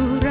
tanpa